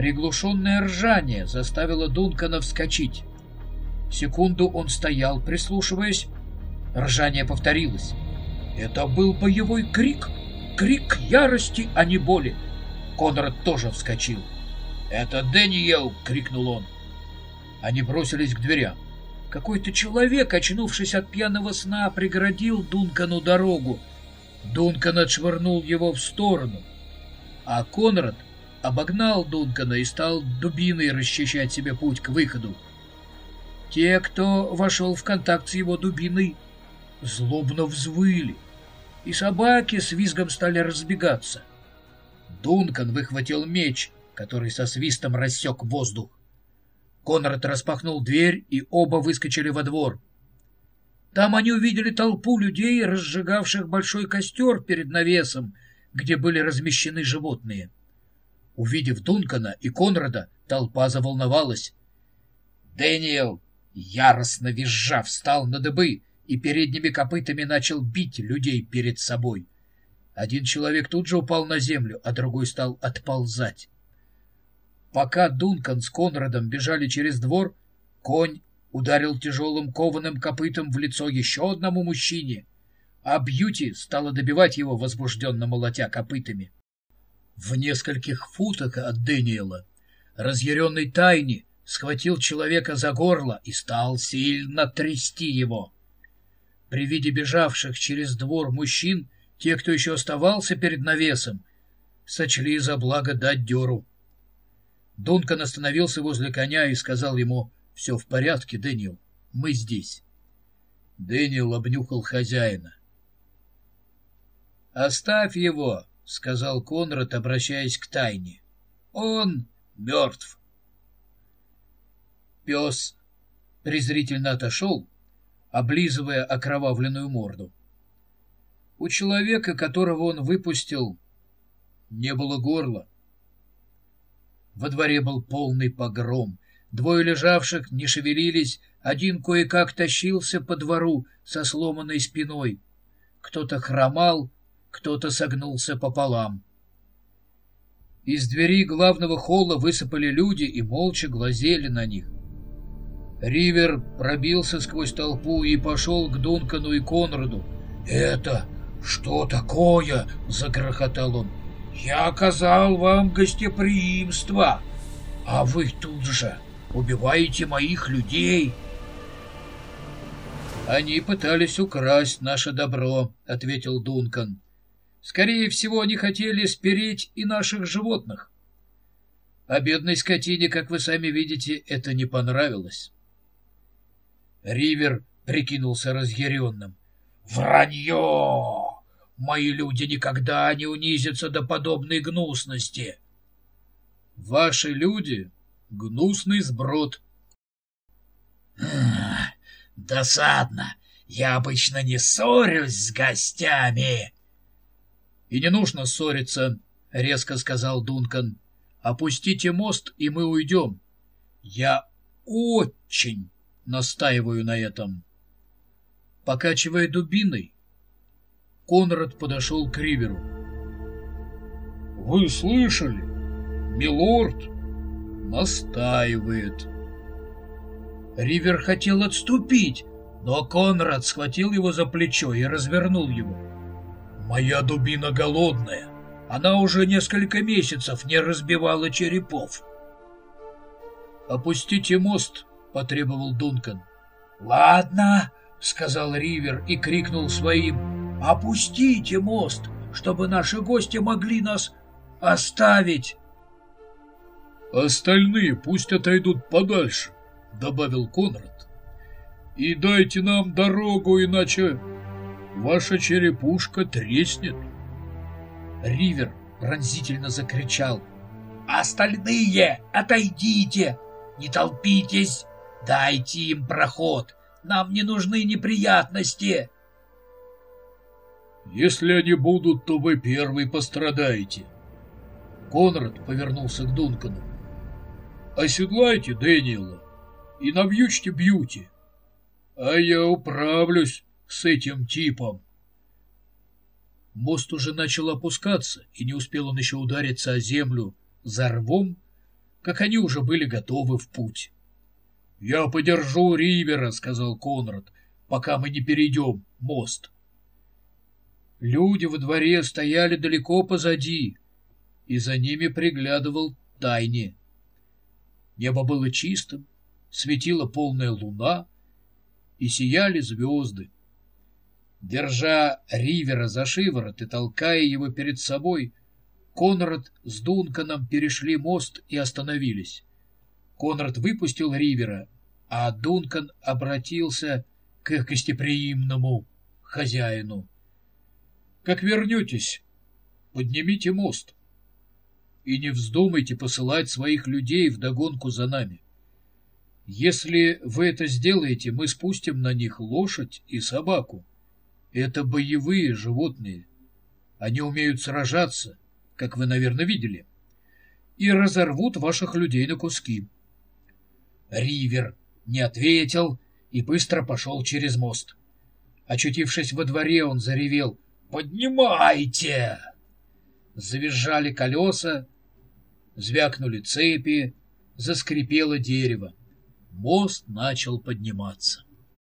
Приглушенное ржание заставило Дункана вскочить. Секунду он стоял, прислушиваясь. Ржание повторилось. Это был боевой крик. Крик ярости, а не боли. Конрад тоже вскочил. «Это Дэниел!» — крикнул он. Они бросились к дверям. Какой-то человек, очнувшись от пьяного сна, преградил Дункану дорогу. Дункан отшвырнул его в сторону, а Конрад обогнал Дункана и стал дубиной расчищать себе путь к выходу. Те, кто вошел в контакт с его дубиной, злобно взвыли, и собаки с визгом стали разбегаться. Дункан выхватил меч, который со свистом рассек воздух. Конрад распахнул дверь, и оба выскочили во двор. Там они увидели толпу людей, разжигавших большой костер перед навесом, где были размещены животные. Увидев Дункана и Конрада, толпа заволновалась. Дэниел, яростно визжав, встал на дыбы и передними копытами начал бить людей перед собой. Один человек тут же упал на землю, а другой стал отползать. Пока Дункан с Конрадом бежали через двор, конь ударил тяжелым кованым копытом в лицо еще одному мужчине, а Бьюти стала добивать его, возбужденно молотя копытами. В нескольких футах от Дэниела разъяренный Тайни схватил человека за горло и стал сильно трясти его. При виде бежавших через двор мужчин, те, кто еще оставался перед навесом, сочли за благо дать дёру. Дункан остановился возле коня и сказал ему, «Все в порядке, Дэниел, мы здесь». Дэниел обнюхал хозяина. «Оставь его», — сказал Конрад, обращаясь к тайне. «Он мертв». Пес презрительно отошел, облизывая окровавленную морду. У человека, которого он выпустил, не было горла. Во дворе был полный погром. Двое лежавших не шевелились, один кое-как тащился по двору со сломанной спиной. Кто-то хромал, кто-то согнулся пополам. Из двери главного холла высыпали люди и молча глазели на них. Ривер пробился сквозь толпу и пошел к Дункану и Конраду. «Это что такое?» — загрохотал он. Я оказал вам гостеприимство, а вы тут же убиваете моих людей. Они пытались украсть наше добро, ответил Дункан. Скорее всего, они хотели спереть и наших животных. А бедной скотине, как вы сами видите, это не понравилось. Ривер прикинулся разъяренным. «Вранье! Мои люди никогда не унизятся до подобной гнусности. Ваши люди — гнусный сброд. Досадно. Я обычно не ссорюсь с гостями. И не нужно ссориться, — резко сказал Дункан. Опустите мост, и мы уйдем. Я очень настаиваю на этом. Покачивая дубиной, Конрад подошел к Риверу. «Вы слышали? Милорд настаивает». Ривер хотел отступить, но Конрад схватил его за плечо и развернул его. «Моя дубина голодная. Она уже несколько месяцев не разбивала черепов». «Опустите мост», — потребовал Дункан. «Ладно», — сказал Ривер и крикнул своим Опустите мост, чтобы наши гости могли нас оставить. Остальные пусть отойдут подальше, добавил Конрад. И дайте нам дорогу, иначе ваша черепушка треснет. Ривер пронзительно закричал. «Остальные, отойдите! Не толпитесь! Дайте им проход! Нам не нужны неприятности!» Если они будут, то вы первый пострадаете. Конрад повернулся к Дункану. Оседлайте Дэниела и навьючьте Бьюти, а я управлюсь с этим типом. Мост уже начал опускаться, и не успел он еще удариться о землю за рвом, как они уже были готовы в путь. — Я подержу Ривера, — сказал Конрад, — пока мы не перейдем мост. Люди во дворе стояли далеко позади, и за ними приглядывал Тайни. Небо было чистым, светила полная луна, и сияли звезды. Держа Ривера за шиворот и толкая его перед собой, Конрад с Дунканом перешли мост и остановились. Конрад выпустил Ривера, а Дункан обратился к их гостеприимному хозяину. — Как вернетесь, поднимите мост и не вздумайте посылать своих людей вдогонку за нами. Если вы это сделаете, мы спустим на них лошадь и собаку. Это боевые животные. Они умеют сражаться, как вы, наверное, видели, и разорвут ваших людей на куски. Ривер не ответил и быстро пошел через мост. Очутившись во дворе, он заревел «Поднимайте!» Завизжали колеса, звякнули цепи, заскрипело дерево. Мост начал подниматься.